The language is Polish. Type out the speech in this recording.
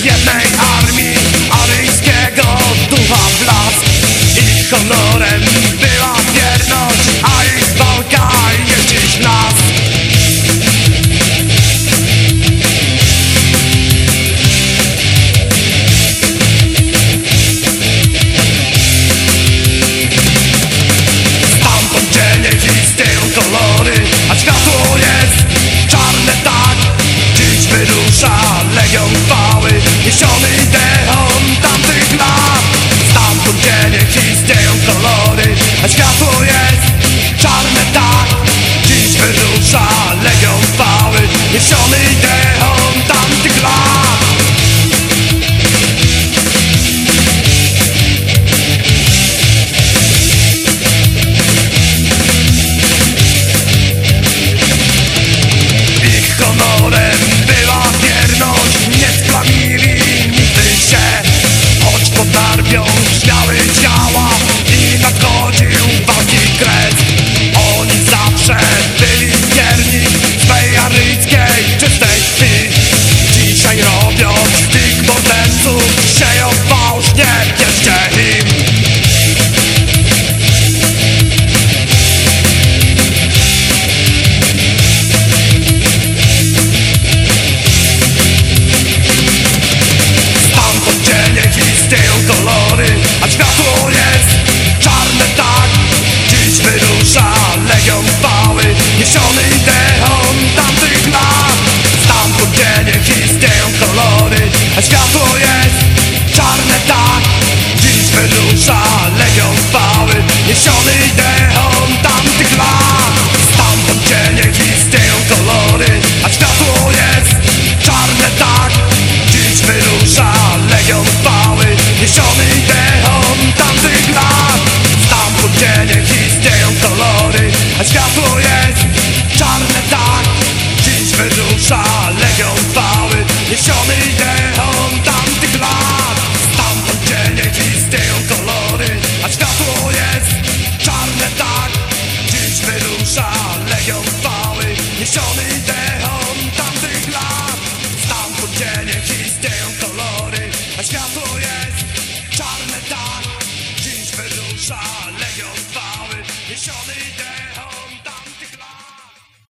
w jednej armii aryjskiego ducha blask Ich honorem była wierność, a ich walka jest dziś w nas. Stamtąd cienie i z tyłu kolory, a światło jest czarne tak. Dziś wyrusza legion chwały. Niesiony dechą tamten Zniszczony ideą tamtych zła Stamtąd cienie istnieją kolory. A światło jest czarne tak. Dziś wyrusza legion chwały. Zniszczony ideą tamtych lat. Stamtąd cienie istnieją kolory. A światło jest biją Niesiony dechom tamtych lat. Stamtąd gdzie nie